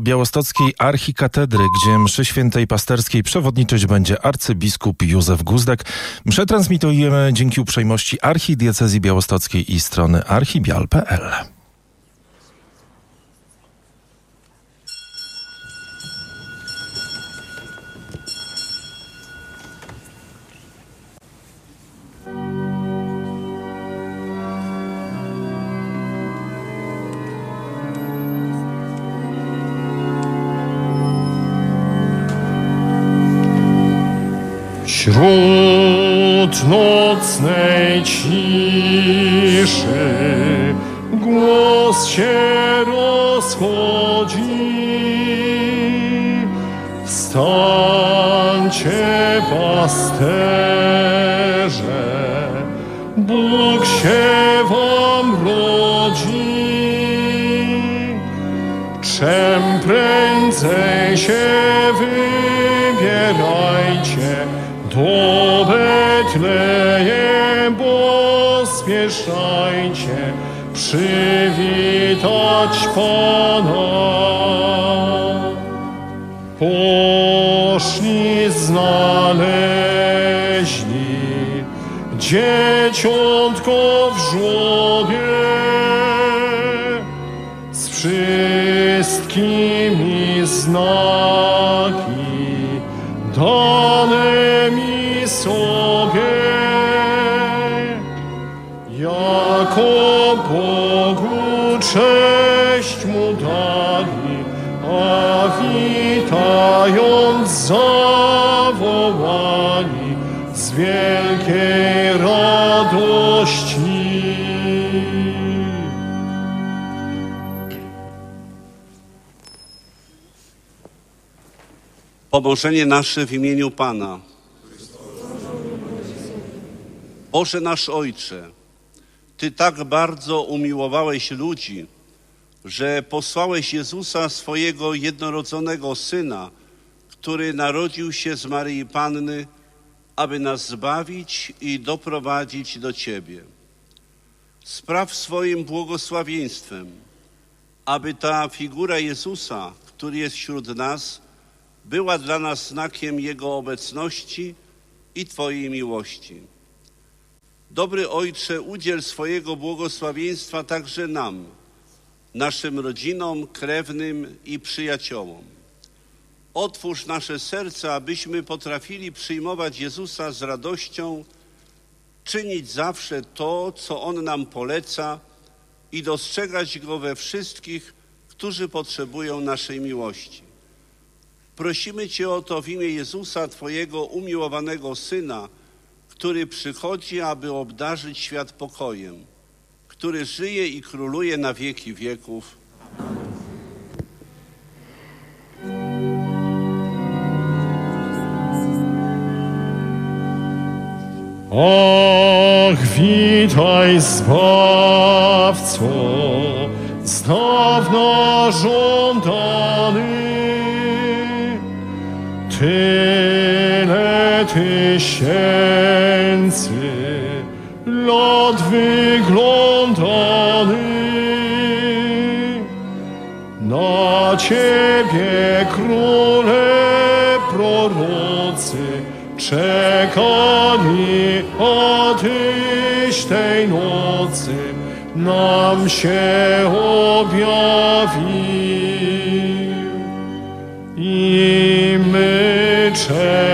Białostockiej Archikatedry, gdzie mszy świętej pasterskiej przewodniczyć będzie arcybiskup Józef Guzdek. Mszę transmitujemy dzięki uprzejmości Archidiecezji Białostockiej i strony archibial.pl. Wśród nocnej ciszy głos się rozchodzi. Wstańcie, pasterze, Bóg się wam rodzi. Czem prędzej się do Betlejem, bo spieszajcie przywitać Pana. Poszli, znaleźli dzieciątko w żłobie z wszystkimi znaki sobie. Jako Bogu cześć mu dali, a witając zawołali z wielkiej radości. Pomożenie nasze w imieniu Pana. Boże nasz Ojcze, Ty tak bardzo umiłowałeś ludzi, że posłałeś Jezusa, swojego jednorodzonego Syna, który narodził się z Maryi Panny, aby nas zbawić i doprowadzić do Ciebie. Spraw swoim błogosławieństwem, aby ta figura Jezusa, który jest wśród nas, była dla nas znakiem Jego obecności i Twojej miłości. Dobry Ojcze, udziel swojego błogosławieństwa także nam, naszym rodzinom, krewnym i przyjaciołom. Otwórz nasze serca, abyśmy potrafili przyjmować Jezusa z radością, czynić zawsze to, co On nam poleca i dostrzegać Go we wszystkich, którzy potrzebują naszej miłości. Prosimy Cię o to w imię Jezusa, Twojego umiłowanego Syna, który przychodzi, aby obdarzyć świat pokojem, który żyje i króluje na wieki wieków. Ach, witaj Zbawco, z dawna żądany. Tyle tysięcy lat wyglądany. Na Ciebie, Króle prorocy, czekali, a Tyś tej nocy nam się objawił. I my czekamy